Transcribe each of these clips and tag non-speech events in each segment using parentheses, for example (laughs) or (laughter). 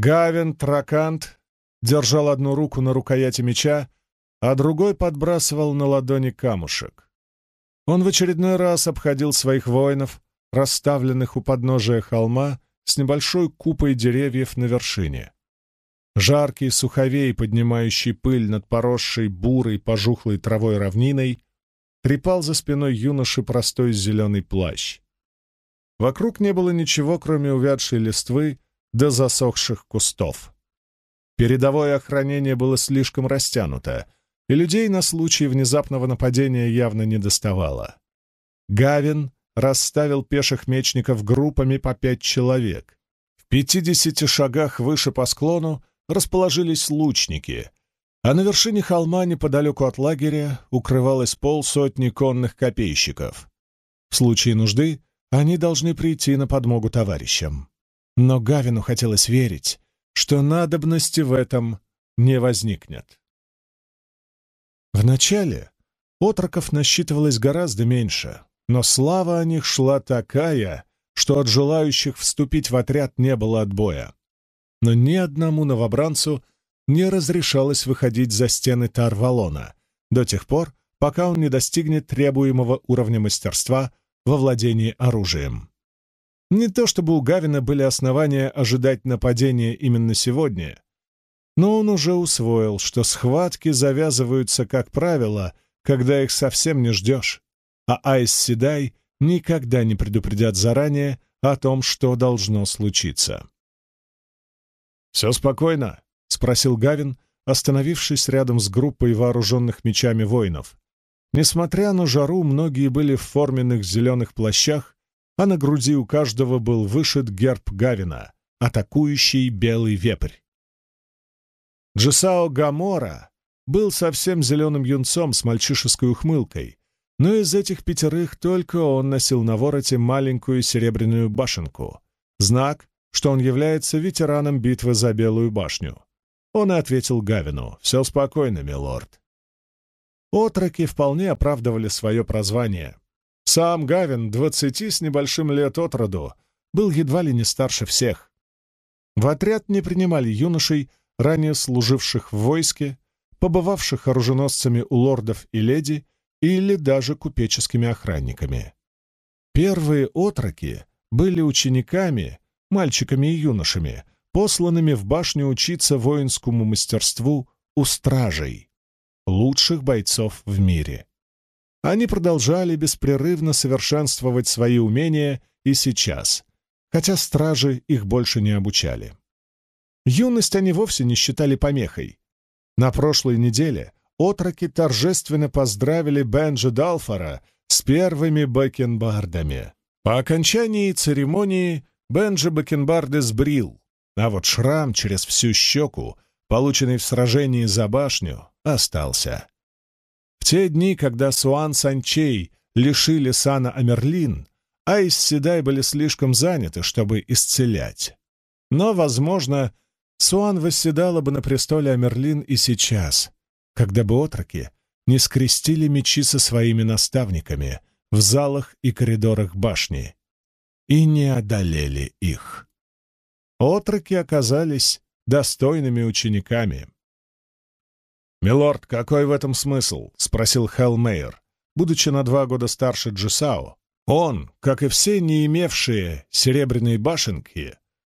Гавин Тракант держал одну руку на рукояти меча, а другой подбрасывал на ладони камушек. Он в очередной раз обходил своих воинов, расставленных у подножия холма с небольшой купой деревьев на вершине. Жаркий суховей, поднимающий пыль над поросшей бурой пожухлой травой равниной, трепал за спиной юноши простой зеленый плащ. Вокруг не было ничего, кроме увядшей листвы до засохших кустов. Передовое охранение было слишком растянуто, и людей на случай внезапного нападения явно не доставало. Гавин расставил пеших мечников группами по пять человек. В пятидесяти шагах выше по склону расположились лучники, а на вершине холма неподалеку от лагеря укрывалось полсотни конных копейщиков. В случае нужды они должны прийти на подмогу товарищам. Но Гавину хотелось верить, что надобности в этом не возникнет. Вначале отроков насчитывалось гораздо меньше, но слава о них шла такая, что от желающих вступить в отряд не было отбоя. Но ни одному новобранцу не разрешалось выходить за стены Тарвалона до тех пор, пока он не достигнет требуемого уровня мастерства во владении оружием. Не то чтобы у Гавина были основания ожидать нападения именно сегодня, но он уже усвоил, что схватки завязываются, как правило, когда их совсем не ждешь, а Айс Седай никогда не предупредят заранее о том, что должно случиться. «Все спокойно?» — спросил Гавин, остановившись рядом с группой вооруженных мечами воинов. Несмотря на жару, многие были в форменных зеленых плащах, а на груди у каждого был вышит герб Гавина — атакующий белый вепрь. Джесао Гамора был совсем зеленым юнцом с мальчишеской ухмылкой, но из этих пятерых только он носил на вороте маленькую серебряную башенку, знак, что он является ветераном битвы за Белую башню. Он и ответил Гавину «Все спокойно, милорд». Отроки вполне оправдывали свое прозвание. Сам Гавин, двадцати с небольшим лет от роду, был едва ли не старше всех. В отряд не принимали юношей, ранее служивших в войске, побывавших оруженосцами у лордов и леди или даже купеческими охранниками. Первые отроки были учениками, мальчиками и юношами, посланными в башню учиться воинскому мастерству у стражей, лучших бойцов в мире. Они продолжали беспрерывно совершенствовать свои умения и сейчас, хотя стражи их больше не обучали. Юность они вовсе не считали помехой. На прошлой неделе отроки торжественно поздравили Бенджи Далфора с первыми бакенбардами. По окончании церемонии Бенджи бакенбарды сбрил, а вот шрам через всю щеку, полученный в сражении за башню, остался. В те дни, когда Суан Санчей лишили сана Амерлин, Айс были слишком заняты, чтобы исцелять. Но, возможно, Суан восседала бы на престоле Амерлин и сейчас, когда бы отроки не скрестили мечи со своими наставниками в залах и коридорах башни и не одолели их. Отроки оказались достойными учениками. «Милорд, какой в этом смысл?» — спросил Хелмейер, будучи на два года старше Джисао. Он, как и все не имевшие серебряной башенки,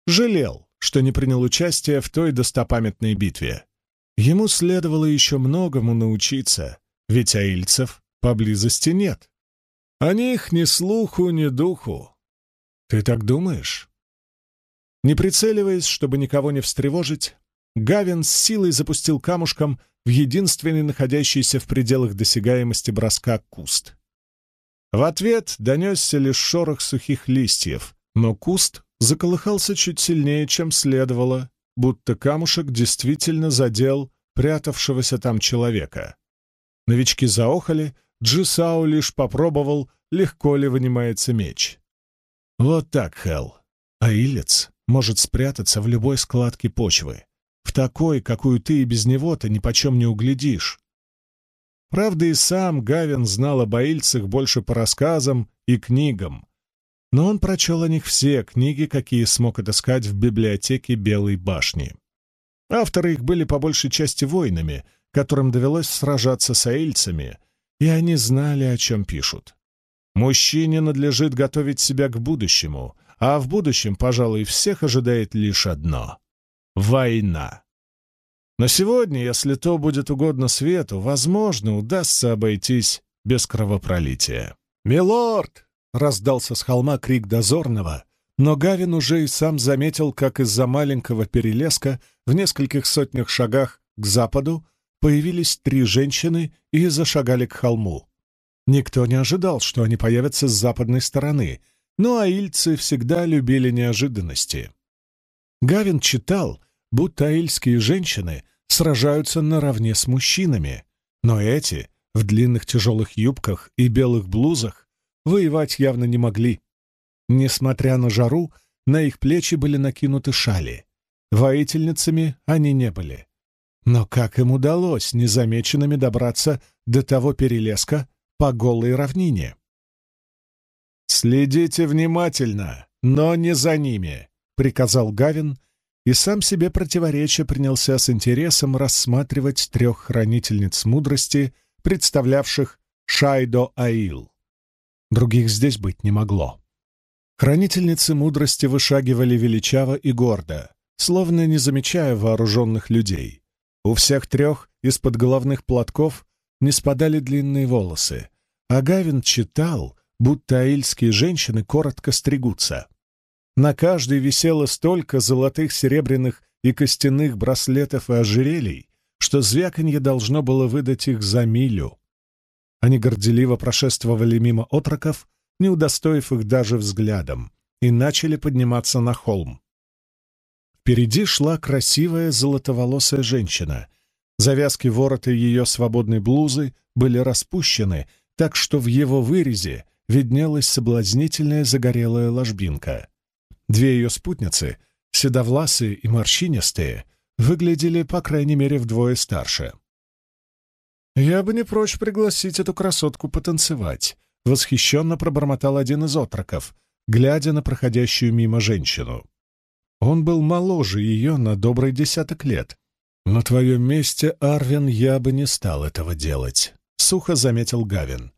жалел, что не принял участия в той достопамятной битве. Ему следовало еще многому научиться, ведь аильцев поблизости нет. О них ни слуху, ни духу. Ты так думаешь? Не прицеливаясь, чтобы никого не встревожить, Гавин с силой запустил камушком в единственный находящийся в пределах досягаемости броска куст. В ответ донесся лишь шорох сухих листьев, но куст заколыхался чуть сильнее, чем следовало, будто камушек действительно задел прятавшегося там человека. Новички заохали, Джисау лишь попробовал, легко ли вынимается меч. Вот так, Хелл. А Илец может спрятаться в любой складке почвы, в такой, какую ты и без него-то нипочем не углядишь. Правда, и сам Гавин знал об аильцах больше по рассказам и книгам, но он прочел о них все книги, какие смог отыскать в библиотеке Белой башни. Авторы их были по большей части воинами, которым довелось сражаться с аильцами, и они знали, о чем пишут. Мужчине надлежит готовить себя к будущему, а в будущем, пожалуй, всех ожидает лишь одно — война. Но сегодня, если то будет угодно свету, возможно, удастся обойтись без кровопролития. «Милорд!» — раздался с холма крик дозорного, но Гавин уже и сам заметил, как из-за маленького перелеска в нескольких сотнях шагах к западу появились три женщины и зашагали к холму. Никто не ожидал, что они появятся с западной стороны, но аильцы всегда любили неожиданности. Гавин читал, будто аильские женщины сражаются наравне с мужчинами, но эти, в длинных тяжелых юбках и белых блузах, воевать явно не могли. Несмотря на жару, на их плечи были накинуты шали. Воительницами они не были. Но как им удалось незамеченными добраться до того перелеска по голой равнине? «Следите внимательно, но не за ними», — приказал Гавин, и сам себе противоречия принялся с интересом рассматривать трех хранительниц мудрости, представлявших Шайдо Аил. Других здесь быть не могло. Хранительницы мудрости вышагивали величаво и гордо, словно не замечая вооруженных людей. У всех трех из-под головных платков не спадали длинные волосы, а Гавин читал, будто аильские женщины коротко стригутся. На каждой висело столько золотых, серебряных и костяных браслетов и ожерелий, что звяканье должно было выдать их за милю. Они горделиво прошествовали мимо отроков, не удостоив их даже взглядом, и начали подниматься на холм. Впереди шла красивая золотоволосая женщина. Завязки ворота ее свободной блузы были распущены, так что в его вырезе виднелась соблазнительная загорелая ложбинка. Две ее спутницы, седовласые и морщинистые, выглядели, по крайней мере, вдвое старше. «Я бы не прочь пригласить эту красотку потанцевать», — восхищенно пробормотал один из отроков, глядя на проходящую мимо женщину. Он был моложе ее на добрый десяток лет. «На твоем месте, Арвин, я бы не стал этого делать», — сухо заметил Гавин.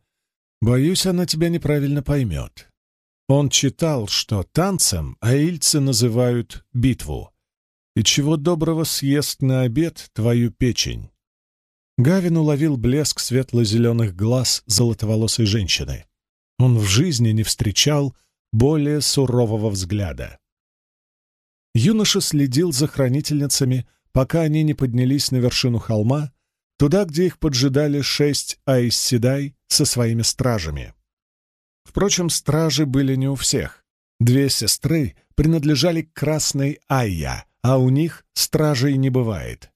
«Боюсь, она тебя неправильно поймет». Он читал, что танцем аильцы называют битву, и чего доброго съест на обед твою печень. Гавин уловил блеск светло-зеленых глаз золотоволосой женщины. Он в жизни не встречал более сурового взгляда. Юноша следил за хранительницами, пока они не поднялись на вершину холма, туда, где их поджидали шесть Айсседай со своими стражами. Впрочем, стражи были не у всех. Две сестры принадлежали к Красной Айя, а у них стражей не бывает.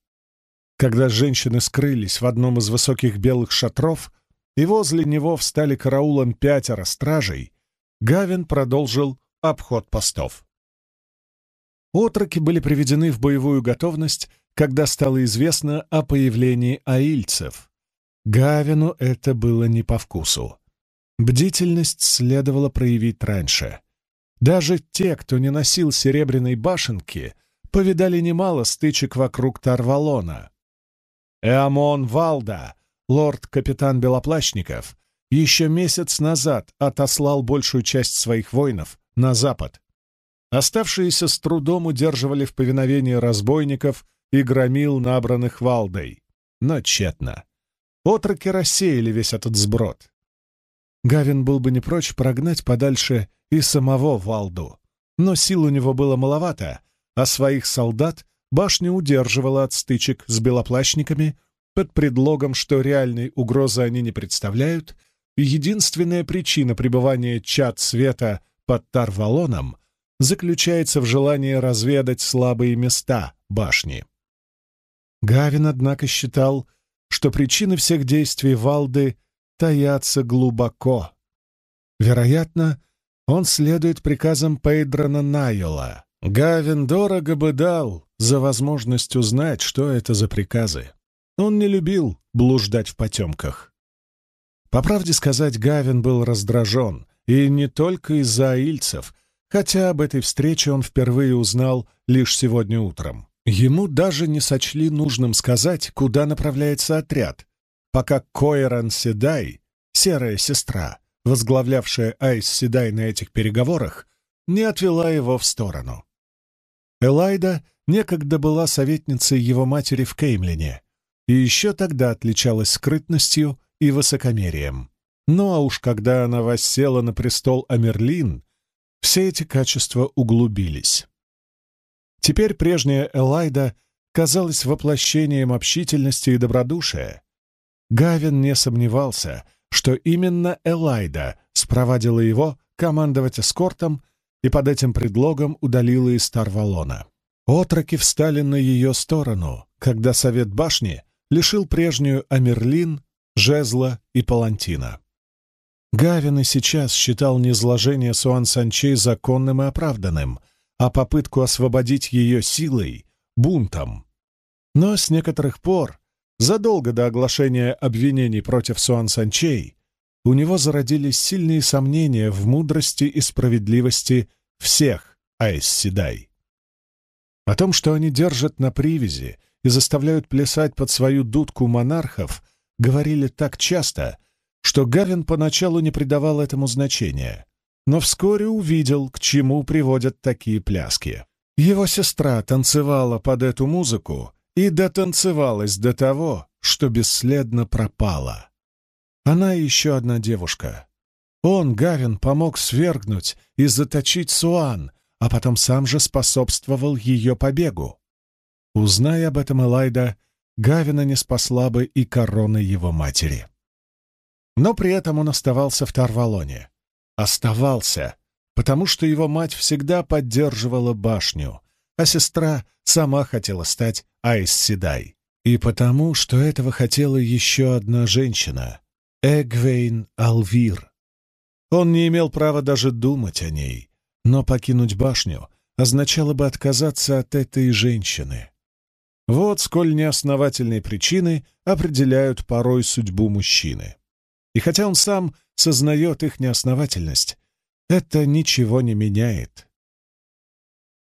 Когда женщины скрылись в одном из высоких белых шатров, и возле него встали караулом пятеро стражей, Гавин продолжил обход постов. Отроки были приведены в боевую готовность, когда стало известно о появлении аильцев. Гавину это было не по вкусу. Бдительность следовало проявить раньше. Даже те, кто не носил серебряной башенки, повидали немало стычек вокруг Тарвалона. Эамон Валда, лорд-капитан Белоплащников, еще месяц назад отослал большую часть своих воинов на запад. Оставшиеся с трудом удерживали в повиновении разбойников и громил набранных Валдой. Но тщетно. Отроки рассеяли весь этот сброд. Гавин был бы не прочь прогнать подальше и самого Валду, но сил у него было маловато, а своих солдат башня удерживала от стычек с белоплащниками под предлогом, что реальной угрозы они не представляют, и единственная причина пребывания чад света под Тарвалоном заключается в желании разведать слабые места башни. Гавин, однако, считал, что причины всех действий Валды таятся глубоко. Вероятно, он следует приказам Пейдрона Найола. Гавин дорого бы дал за возможность узнать, что это за приказы. Он не любил блуждать в потемках. По правде сказать, Гавин был раздражен и не только из-за аильцев, хотя об этой встрече он впервые узнал лишь сегодня утром. Ему даже не сочли нужным сказать, куда направляется отряд, пока Койран Седай, серая сестра, возглавлявшая Айс Седай на этих переговорах, не отвела его в сторону. Элайда некогда была советницей его матери в Кеймлине, и еще тогда отличалась скрытностью и высокомерием. Ну а уж когда она воссела на престол Амерлин, все эти качества углубились. Теперь прежняя Элайда казалась воплощением общительности и добродушия. Гавин не сомневался, что именно Элайда спровадила его командовать эскортом и под этим предлогом удалила из Тарвалона. Отроки встали на ее сторону, когда Совет Башни лишил прежнюю Амерлин, Жезла и Палантина. Гавин и сейчас считал низложение Суан Санчей законным и оправданным, а попытку освободить ее силой — бунтом. Но с некоторых пор, задолго до оглашения обвинений против Суан Санчей, у него зародились сильные сомнения в мудрости и справедливости всех Айс Седай. О том, что они держат на привязи и заставляют плясать под свою дудку монархов, говорили так часто, что Гавин поначалу не придавал этому значения, но вскоре увидел, к чему приводят такие пляски. Его сестра танцевала под эту музыку и дотанцевалась до того, что бесследно пропала. Она еще одна девушка. Он, Гавин, помог свергнуть и заточить Суан, а потом сам же способствовал ее побегу. Узная об этом Элайда, Гавина не спасла бы и корона его матери. Но при этом он оставался в Тарвалоне. Оставался, потому что его мать всегда поддерживала башню, а сестра сама хотела стать Айс Седай. И потому, что этого хотела еще одна женщина — Эгвейн Алвир. Он не имел права даже думать о ней, но покинуть башню означало бы отказаться от этой женщины. Вот сколь неосновательные причины определяют порой судьбу мужчины. И хотя он сам сознает их неосновательность, это ничего не меняет.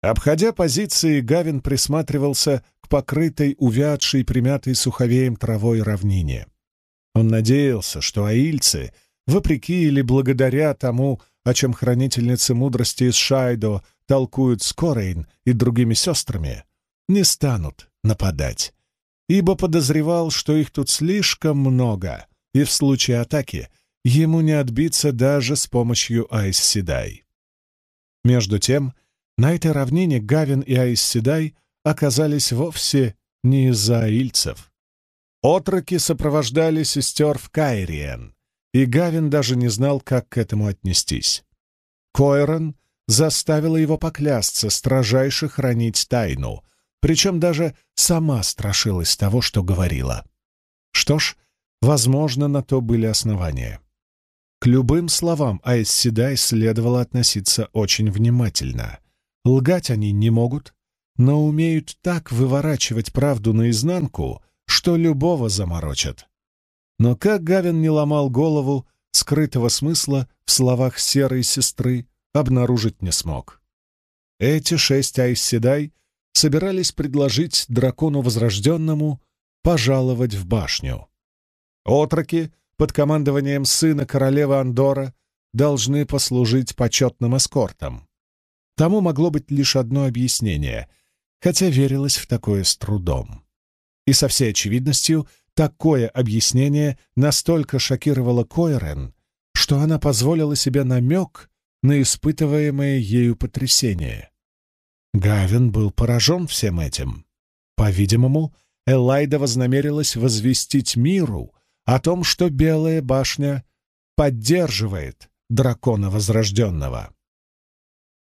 Обходя позиции, Гавин присматривался к покрытой, увядшей, примятой суховеем травой равнине. Он надеялся, что аильцы, вопреки или благодаря тому, о чем хранительницы мудрости из Шайдо толкуют с Корейн и другими сестрами, не станут нападать, ибо подозревал, что их тут слишком много, и в случае атаки ему не отбиться даже с помощью Айс Седай. Между тем, на этой равнине Гавин и Айс Седай оказались вовсе не из-за аильцев. Отроки сопровождали сестер в Кайриен, и Гавин даже не знал, как к этому отнестись. Койрон заставила его поклясться строжайше хранить тайну, причем даже сама страшилась того, что говорила. Что ж, Возможно, на то были основания. К любым словам Айс Седай следовало относиться очень внимательно. Лгать они не могут, но умеют так выворачивать правду наизнанку, что любого заморочат. Но как Гавин не ломал голову, скрытого смысла в словах серой сестры обнаружить не смог. Эти шесть Айс Седай собирались предложить дракону Возрожденному пожаловать в башню. Отроки под командованием сына королевы Андора должны послужить почетным эскортом. Тому могло быть лишь одно объяснение, хотя верилось в такое с трудом. И со всей очевидностью такое объяснение настолько шокировало Койрен, что она позволила себе намек на испытываемое ею потрясение. Гавин был поражен всем этим. По-видимому, Элайда вознамерилась возвестить миру о том, что Белая башня поддерживает дракона Возрожденного.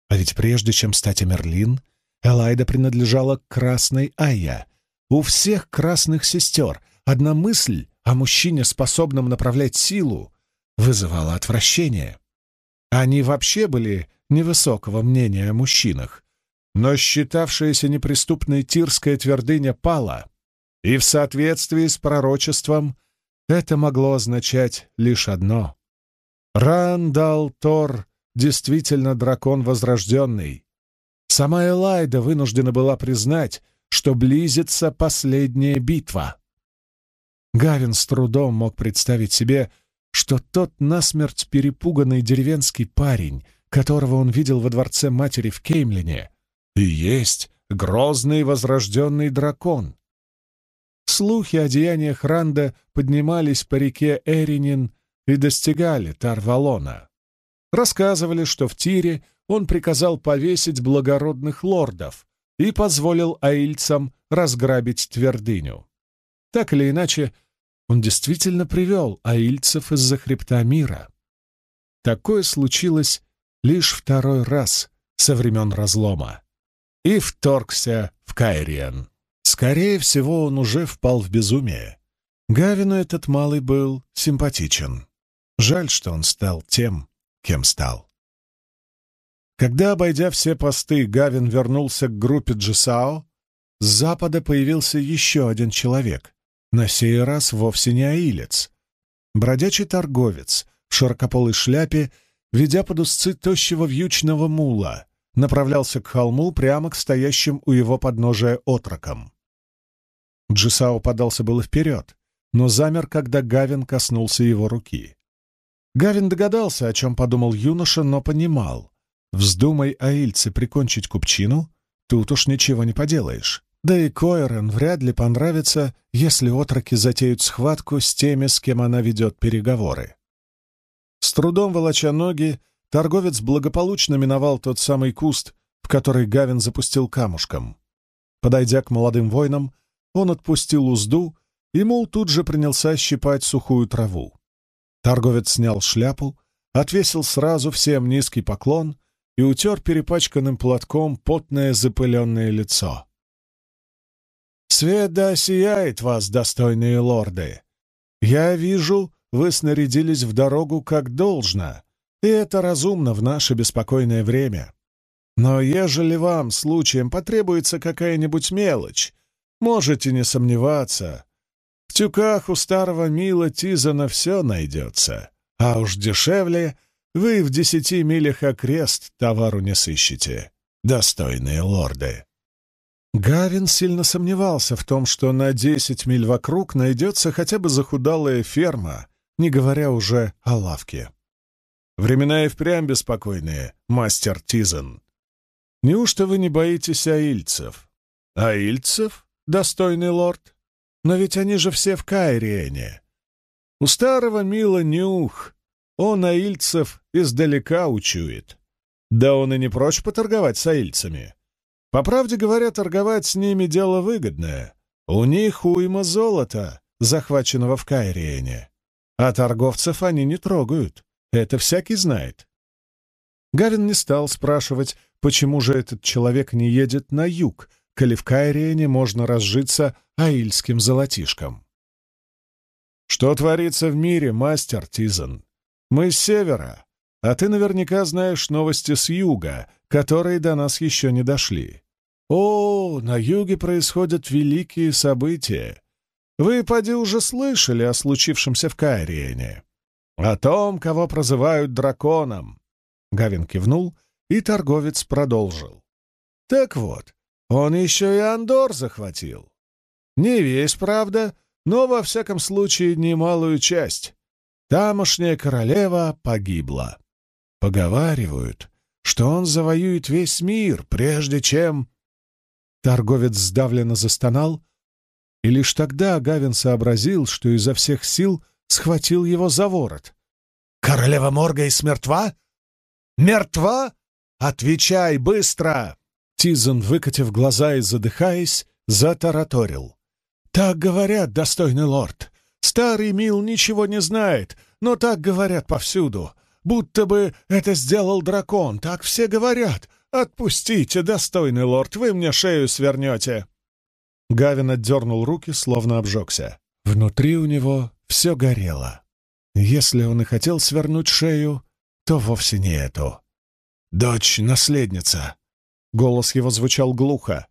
А ведь прежде чем стать Эмерлин, Элайда принадлежала к Красной Айя. У всех красных сестер одна мысль о мужчине, способном направлять силу, вызывала отвращение. Они вообще были невысокого мнения о мужчинах, но считавшаяся неприступной Тирская твердыня пала, и в соответствии с пророчеством это могло означать лишь одно. Рандал Тор действительно дракон возрожденный. Сама Элайда вынуждена была признать, что близится последняя битва. Гавин с трудом мог представить себе, что тот насмерть перепуганный деревенский парень, которого он видел во дворце матери в Кеймлине, и есть грозный возрожденный дракон. Слухи о деяниях Ранда поднимались по реке Эринин и достигали Тарвалона. Рассказывали, что в Тире он приказал повесить благородных лордов и позволил аильцам разграбить твердыню. Так или иначе, он действительно привел аильцев из-за хребта мира. Такое случилось лишь второй раз со времен разлома. И вторгся в Кайриен. Скорее всего, он уже впал в безумие. Гавину этот малый был симпатичен. Жаль, что он стал тем, кем стал. Когда, обойдя все посты, Гавин вернулся к группе Джисао, с запада появился еще один человек, на сей раз вовсе не аилец. Бродячий торговец в широкополой шляпе, ведя под узцы тощего вьючного мула, направлялся к холму прямо к стоящим у его подножия отрокам. Джисао подался было вперед, но замер, когда Гавин коснулся его руки. Гавин догадался, о чем подумал юноша, но понимал. Вздумай аильцы прикончить купчину, тут уж ничего не поделаешь. Да и Койрен вряд ли понравится, если отроки затеют схватку с теми, с кем она ведет переговоры. С трудом волоча ноги, торговец благополучно миновал тот самый куст, в который Гавин запустил камушком. Подойдя к молодым воинам, он отпустил узду, и мул тут же принялся щипать сухую траву. Торговец снял шляпу, отвесил сразу всем низкий поклон и утер перепачканным платком потное запыленное лицо. «Свет да сияет вас, достойные лорды! Я вижу, вы снарядились в дорогу как должно, и это разумно в наше беспокойное время. Но ежели вам случаем потребуется какая-нибудь мелочь, можете не сомневаться, в тюках у старого Мила Тизана все найдется, а уж дешевле вы в десяти милях окрест товару не сыщете, достойные лорды. Гавин сильно сомневался в том, что на десять миль вокруг найдется хотя бы захудалая ферма, не говоря уже о лавке. Времена и впрямь беспокойные, мастер Тизен. Неужто вы не боитесь аильцев? Аильцев, достойный лорд? Но ведь они же все в Кайриене. У старого Мила нюх. Он аильцев издалека учует. Да он и не прочь поторговать с аильцами. По правде говоря, торговать с ними дело выгодное. У них уйма золота, захваченного в Кайриене. А торговцев они не трогают. Это всякий знает. Гавин не стал спрашивать, почему же этот человек не едет на юг, коли в Кайриене можно разжиться аильским золотишком. «Что творится в мире, мастер Тизан? Мы с севера, а ты наверняка знаешь новости с юга, которые до нас еще не дошли. О, на юге происходят великие события. Вы, поди, уже слышали о случившемся в Кайриене. О том, кого прозывают драконом». Гавин кивнул, и торговец продолжил. «Так вот, он еще и Андор захватил. Не весь, правда, но во всяком случае немалую часть. Тамошняя королева погибла. Поговаривают, что он завоюет весь мир, прежде чем... Торговец сдавленно застонал, и лишь тогда Гавин сообразил, что изо всех сил схватил его за ворот. «Королева Моргейс мертва? Мертва? Отвечай быстро!» Тизон, выкатив глаза и задыхаясь, затараторил. «Так говорят, достойный лорд. Старый Мил ничего не знает, но так говорят повсюду. Будто бы это сделал дракон, так все говорят. Отпустите, достойный лорд, вы мне шею свернете». Гавин отдернул руки, словно обжегся. Внутри у него все горело. Если он и хотел свернуть шею, то вовсе не эту. «Дочь — наследница», Голос его звучал глухо.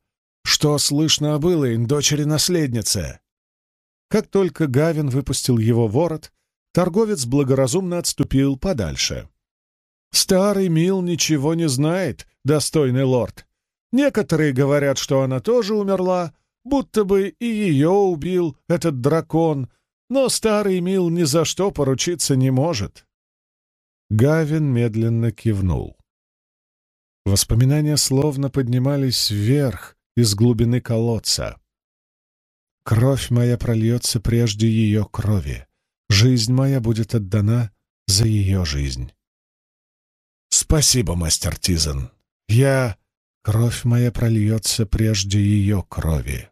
«Что слышно об Илэйн, дочери-наследнице?» Как только Гавин выпустил его ворот, торговец благоразумно отступил подальше. «Старый Мил ничего не знает, достойный лорд. Некоторые говорят, что она тоже умерла, будто бы и ее убил этот дракон, но старый Мил ни за что поручиться не может». Гавин медленно кивнул. Воспоминания словно поднимались вверх из глубины колодца. «Кровь моя прольется прежде ее крови. Жизнь моя будет отдана за ее жизнь». «Спасибо, мастер Тизен. Я...» «Кровь моя прольется прежде ее крови».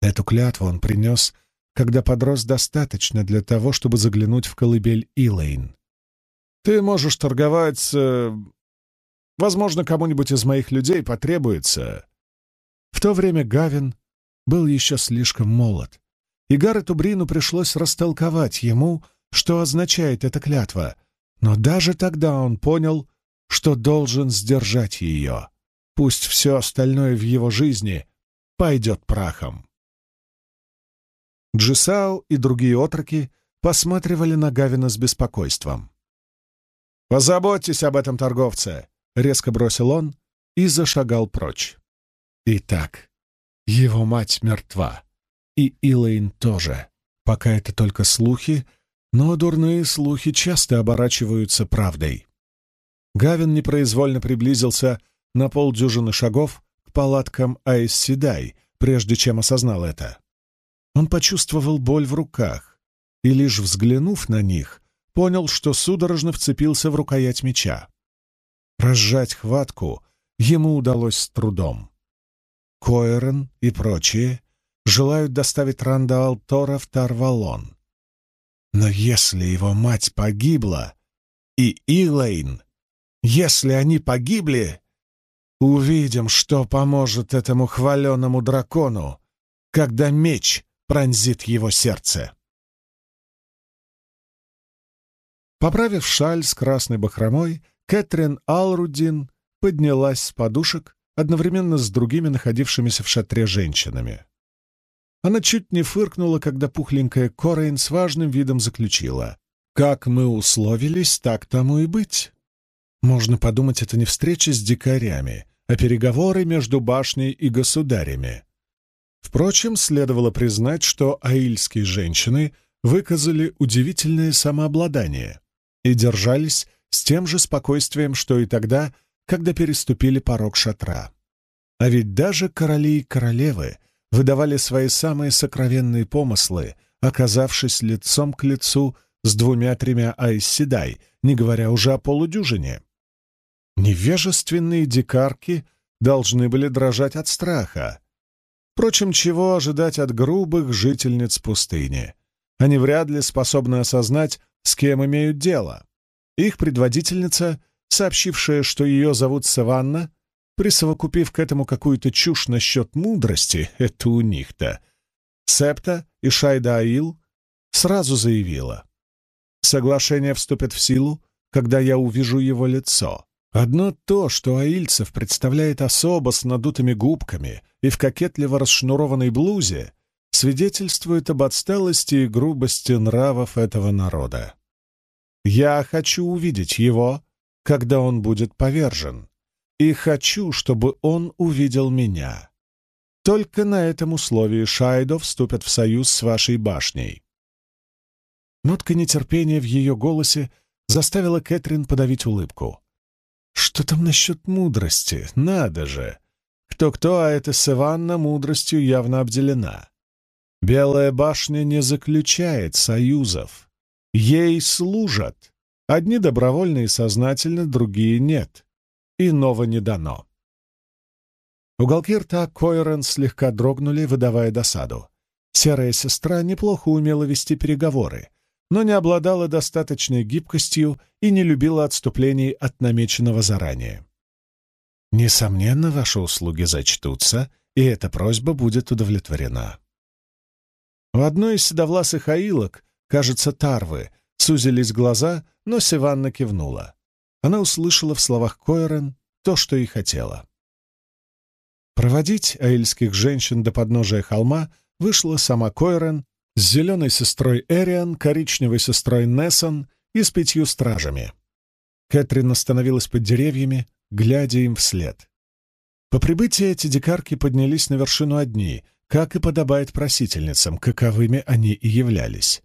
Эту клятву он принес, когда подрос достаточно для того, чтобы заглянуть в колыбель Илэйн. «Ты можешь торговать Возможно, кому-нибудь из моих людей потребуется. В то время Гавин был еще слишком молод, и Гаррету Брину пришлось растолковать ему, что означает эта клятва, но даже тогда он понял, что должен сдержать ее. Пусть все остальное в его жизни пойдет прахом. Джисау и другие отроки посматривали на Гавина с беспокойством. «Позаботьтесь об этом торговце. Резко бросил он и зашагал прочь. Итак, его мать мертва. И Илэйн тоже. Пока это только слухи, но дурные слухи часто оборачиваются правдой. Гавин непроизвольно приблизился на полдюжины шагов к палаткам Айс-Седай, прежде чем осознал это. Он почувствовал боль в руках и, лишь взглянув на них, понял, что судорожно вцепился в рукоять меча. Разжать хватку ему удалось с трудом. Койрон и прочие желают доставить Ранда Алтора в Тарвалон. Но если его мать погибла, и Илэйн, если они погибли, увидим, что поможет этому хваленому дракону, когда меч пронзит его сердце. Поправив шаль с красной бахромой, Кэтрин Алрудин поднялась с подушек одновременно с другими находившимися в шатре женщинами. Она чуть не фыркнула, когда пухленькая Корейн с важным видом заключила. «Как мы условились, так тому и быть. Можно подумать, это не встреча с дикарями, а переговоры между башней и государями». Впрочем, следовало признать, что аильские женщины выказали удивительное самообладание и держались с тем же спокойствием, что и тогда, когда переступили порог шатра. А ведь даже короли и королевы выдавали свои самые сокровенные помыслы, оказавшись лицом к лицу с двумя-тремя айсседай, не говоря уже о полудюжине. Невежественные дикарки должны были дрожать от страха. Впрочем, чего ожидать от грубых жительниц пустыни? Они вряд ли способны осознать, с кем имеют дело. Их предводительница, сообщившая, что ее зовут Саванна, присовокупив к этому какую-то чушь насчет мудрости, (laughs) это у них-то, Септа и Шайда Аил сразу заявила. Соглашение вступит в силу, когда я увижу его лицо. Одно то, что Аильцев представляет особо с надутыми губками и в кокетливо расшнурованной блузе, свидетельствует об отсталости и грубости нравов этого народа. Я хочу увидеть его, когда он будет повержен, и хочу, чтобы он увидел меня. Только на этом условии Шайдо вступят в союз с вашей башней». Нотка нетерпения в ее голосе заставила Кэтрин подавить улыбку. «Что там насчет мудрости? Надо же! Кто-кто, а эта Севанна мудростью явно обделена. Белая башня не заключает союзов. Ей служат. Одни добровольно и сознательно, другие нет. Иного не дано. Уголки рта Койрен слегка дрогнули, выдавая досаду. Серая сестра неплохо умела вести переговоры, но не обладала достаточной гибкостью и не любила отступлений от намеченного заранее. Несомненно, ваши услуги зачтутся, и эта просьба будет удовлетворена. У одной из седовласых аилок кажется, Тарвы, сузились глаза, но Сиванна кивнула. Она услышала в словах Койрен то, что и хотела. Проводить аильских женщин до подножия холма вышла сама Койрен, с зеленой сестрой Эриан, коричневой сестрой Нессон и с пятью стражами. Кэтрин остановилась под деревьями, глядя им вслед. По прибытии эти дикарки поднялись на вершину одни, как и подобает просительницам, каковыми они и являлись.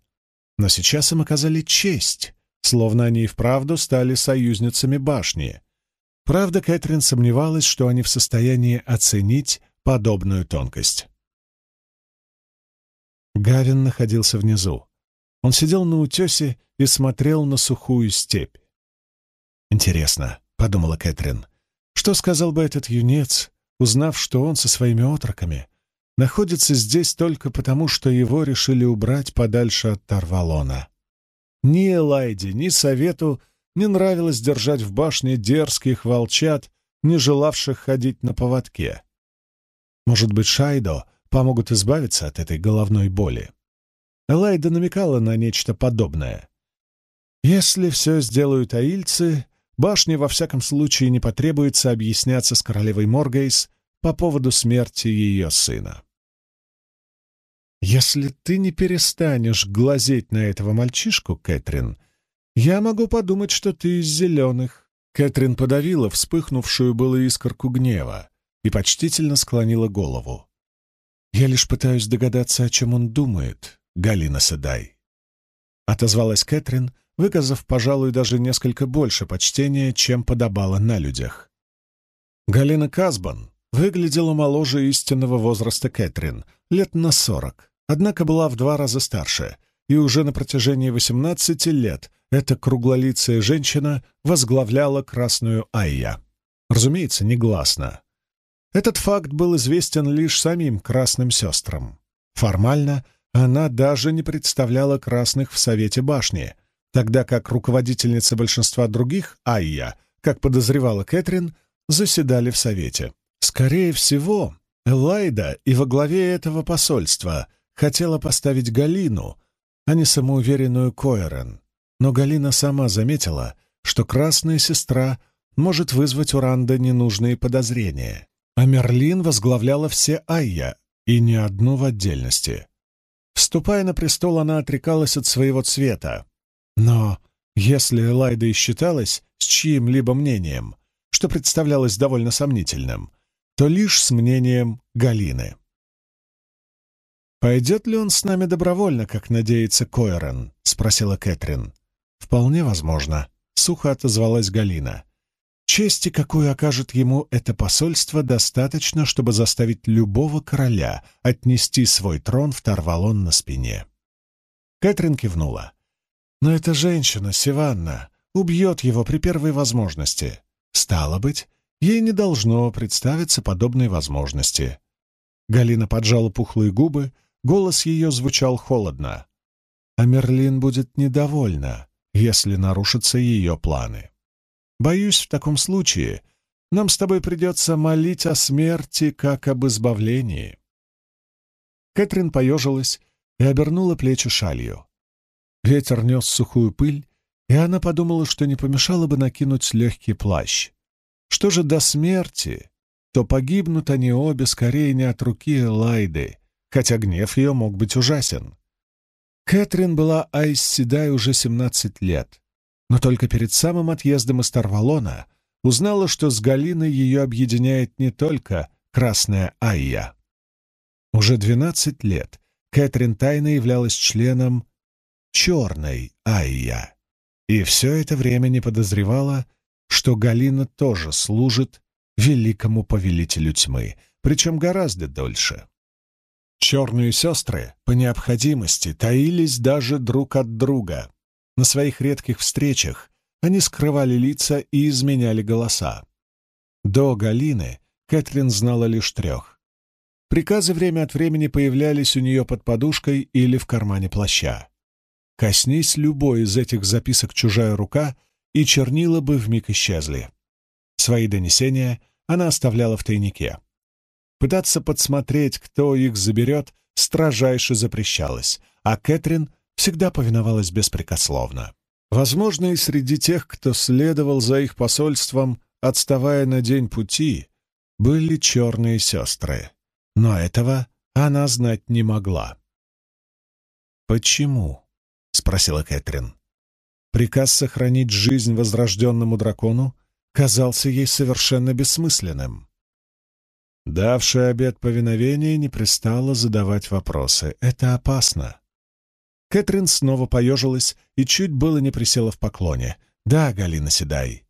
Но сейчас им оказали честь, словно они и вправду стали союзницами башни. Правда, Кэтрин сомневалась, что они в состоянии оценить подобную тонкость. Гавин находился внизу. Он сидел на утесе и смотрел на сухую степь. «Интересно», — подумала Кэтрин, — «что сказал бы этот юнец, узнав, что он со своими отроками находится здесь только потому, что его решили убрать подальше от Тарвалона?» Ни Элайде, ни Совету не нравилось держать в башне дерзких волчат, не желавших ходить на поводке. Может быть, Шайдо помогут избавиться от этой головной боли. Элайда намекала на нечто подобное. Если все сделают аильцы, башне во всяком случае не потребуется объясняться с королевой Моргейс по поводу смерти ее сына. «Если ты не перестанешь глазеть на этого мальчишку, Кэтрин, я могу подумать, что ты из зеленых». Кэтрин подавила вспыхнувшую было искорку гнева и почтительно склонила голову. «Я лишь пытаюсь догадаться, о чем он думает, Галина Седай». Отозвалась Кэтрин, выказав, пожалуй, даже несколько больше почтения, чем подобало на людях. Галина Казбан выглядела моложе истинного возраста Кэтрин, лет на сорок, однако была в два раза старше, и уже на протяжении восемнадцати лет эта круглолицая женщина возглавляла Красную Айя. Разумеется, негласно. Этот факт был известен лишь самим красным сестрам. Формально она даже не представляла красных в Совете башни, тогда как руководительницы большинства других Айя, как подозревала Кэтрин, заседали в Совете. Скорее всего, Элайда и во главе этого посольства хотела поставить Галину, а не самоуверенную Койрен. Но Галина сама заметила, что красная сестра может вызвать у Ранда ненужные подозрения. А Мерлин возглавляла все Айя, и не одну в отдельности. Вступая на престол, она отрекалась от своего цвета. Но если Элайда и считалась с чьим-либо мнением, что представлялось довольно сомнительным, то лишь с мнением Галины. «Пойдет ли он с нами добровольно, как надеется Койрон?» — спросила Кэтрин. «Вполне возможно», — сухо отозвалась Галина. Чести, какую окажет ему это посольство, достаточно, чтобы заставить любого короля отнести свой трон в Тарвалон на спине. Кэтрин кивнула. «Но эта женщина, Сиванна, убьет его при первой возможности. Стало быть, ей не должно представиться подобной возможности». Галина поджала пухлые губы, голос ее звучал холодно. «А Мерлин будет недовольна, если нарушатся ее планы». Боюсь, в таком случае нам с тобой придется молить о смерти, как об избавлении». Кэтрин поежилась и обернула плечи шалью. Ветер нес сухую пыль, и она подумала, что не помешало бы накинуть легкий плащ. Что же до смерти, то погибнут они обе скорее не от руки Элайды, хотя гнев ее мог быть ужасен. Кэтрин была Айс Седай уже семнадцать лет, но только перед самым отъездом из Тарвалона узнала, что с Галиной ее объединяет не только Красная Айя. Уже двенадцать лет Кэтрин тайно являлась членом Черной Айя, и все это время не подозревала, что Галина тоже служит великому повелителю тьмы, причем гораздо дольше. Черные сестры по необходимости таились даже друг от друга, на своих редких встречах они скрывали лица и изменяли голоса. До Галины Кэтрин знала лишь трех. Приказы время от времени появлялись у нее под подушкой или в кармане плаща. Коснись любой из этих записок чужая рука, и чернила бы вмиг исчезли. Свои донесения она оставляла в тайнике. Пытаться подсмотреть, кто их заберет, строжайше запрещалось, а Кэтрин всегда повиновалась беспрекословно. Возможно, и среди тех, кто следовал за их посольством, отставая на день пути, были черные сестры. Но этого она знать не могла. «Почему?» — спросила Кэтрин. Приказ сохранить жизнь возрожденному дракону казался ей совершенно бессмысленным. Давшая обет повиновения не пристала задавать вопросы. Это опасно. Кэтрин снова поежилась и чуть было не присела в поклоне. «Да, Галина Седай».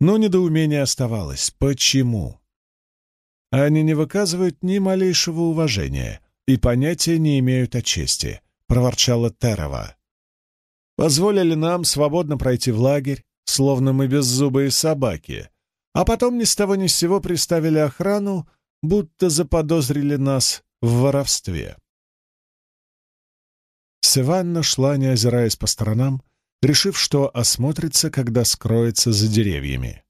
Но недоумение оставалось. Почему? Они не выказывают ни малейшего уважения и понятия не имеют о чести, — проворчала Терова. Позволили нам свободно пройти в лагерь, словно мы беззубые собаки, а потом ни с того ни с сего приставили охрану, будто заподозрили нас в воровстве. Севанна шла, не озираясь по сторонам, решив, что осмотрится, когда скроется за деревьями.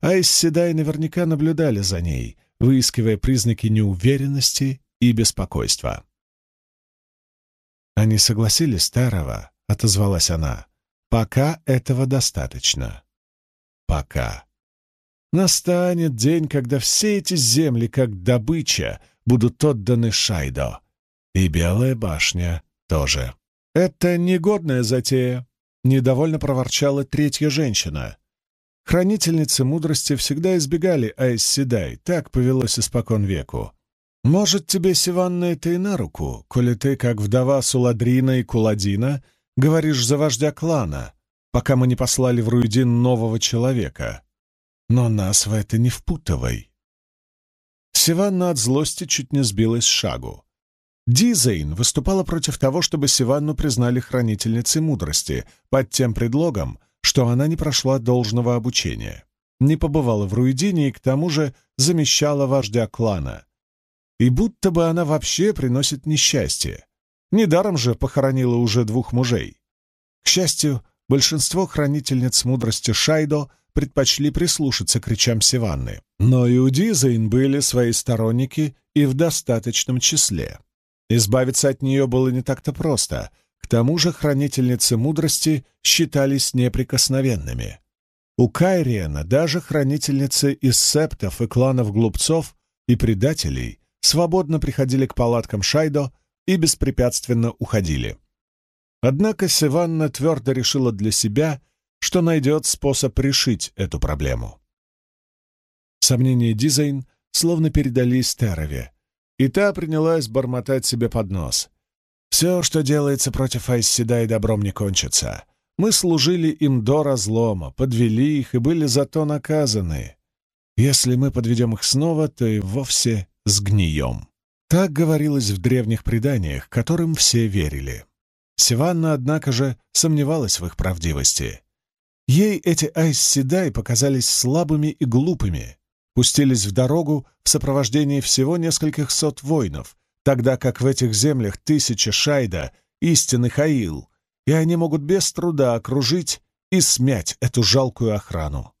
Айс Седай наверняка наблюдали за ней, выискивая признаки неуверенности и беспокойства. «Они согласились, Тарова», — отозвалась она. «Пока этого достаточно. Пока. Настанет день, когда все эти земли, как добыча, будут отданы Шайдо. И Белая башня тоже. Это негодная затея, — недовольно проворчала третья женщина. Хранительницы мудрости всегда избегали Айс-Седай, так повелось испокон веку. Может, тебе, Сиванна, это и на руку, коли ты, как вдова Суладрина и Куладина, говоришь за вождя клана, пока мы не послали в Руидин нового человека. Но нас в это не впутывай. Сиванна от злости чуть не сбилась с шагу. Дизейн выступала против того, чтобы Сиванну признали хранительницей мудрости, под тем предлогом, что она не прошла должного обучения, не побывала в Руидине и к тому же замещала вождя клана. И будто бы она вообще приносит несчастье. Недаром же похоронила уже двух мужей. К счастью, большинство хранительниц мудрости Шайдо — предпочли прислушаться к речам Сиванны. Но и у Дизайн были свои сторонники и в достаточном числе. Избавиться от нее было не так-то просто. К тому же хранительницы мудрости считались неприкосновенными. У Кайриена даже хранительницы из септов и кланов глупцов и предателей свободно приходили к палаткам Шайдо и беспрепятственно уходили. Однако Сиванна твердо решила для себя — что найдет способ решить эту проблему. Сомнения Дизайн словно передались Терове, и та принялась бормотать себе под нос. «Все, что делается против Айсседа и добром не кончится. Мы служили им до разлома, подвели их и были зато наказаны. Если мы подведем их снова, то и вовсе сгнием». Так говорилось в древних преданиях, которым все верили. Сиванна, однако же, сомневалась в их правдивости. Ей эти айс-седай показались слабыми и глупыми, пустились в дорогу в сопровождении всего нескольких сот воинов, тогда как в этих землях тысяча шайда, истинных аил, и они могут без труда окружить и смять эту жалкую охрану.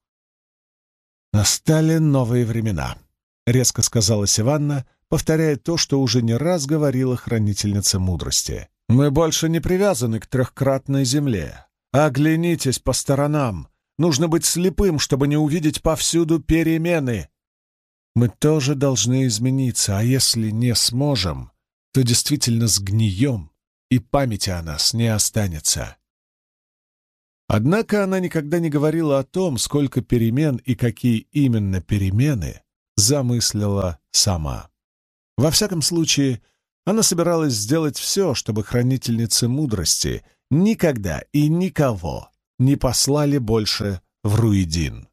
«Настали новые времена», — резко сказала Сиванна, повторяя то, что уже не раз говорила хранительница мудрости. «Мы больше не привязаны к трехкратной земле, Оглянитесь по сторонам. Нужно быть слепым, чтобы не увидеть повсюду перемены. Мы тоже должны измениться, а если не сможем, то действительно сгнием, и памяти о нас не останется. Однако она никогда не говорила о том, сколько перемен и какие именно перемены замыслила сама. Во всяком случае, она собиралась сделать все, чтобы хранительницы мудрости никогда и никого не послали больше в Руидин.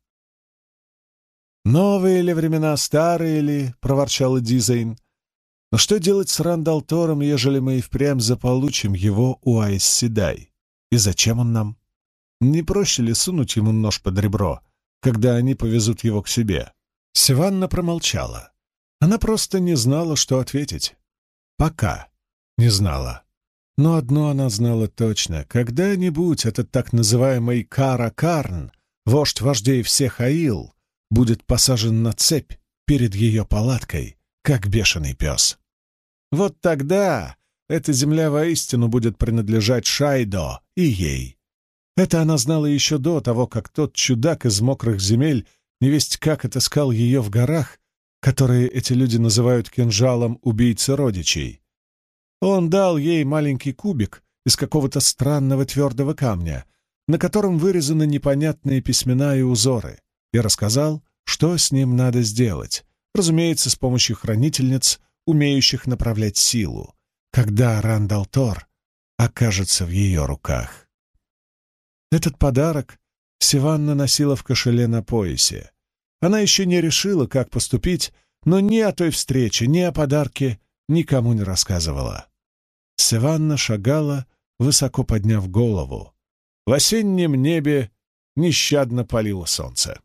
«Новые ли времена, старые ли?» — проворчала Дизайн. «Но что делать с Рандалтором, ежели мы и впрямь заполучим его у Айсседай? И зачем он нам? Не проще ли сунуть ему нож под ребро, когда они повезут его к себе?» Сиванна промолчала. Она просто не знала, что ответить. Пока не знала. Но одно она знала точно. Когда-нибудь этот так называемый Кара-Карн, вождь вождей всех Аил, будет посажен на цепь перед ее палаткой, как бешеный пес. Вот тогда эта земля воистину будет принадлежать Шайдо и ей. Это она знала еще до того, как тот чудак из мокрых земель, невесть как отыскал ее в горах, которые эти люди называют кинжалом убийцы родичей. Он дал ей маленький кубик из какого-то странного твердого камня, на котором вырезаны непонятные письмена и узоры, и рассказал, что с ним надо сделать, разумеется, с помощью хранительниц, умеющих направлять силу, когда Рандалтор окажется в ее руках. Этот подарок Сиванна носила в кошеле на поясе. Она еще не решила, как поступить, но ни о той встрече, ни о подарке никому не рассказывала. Сиванна шагала, высоко подняв голову. В осеннем небе нещадно палило солнце.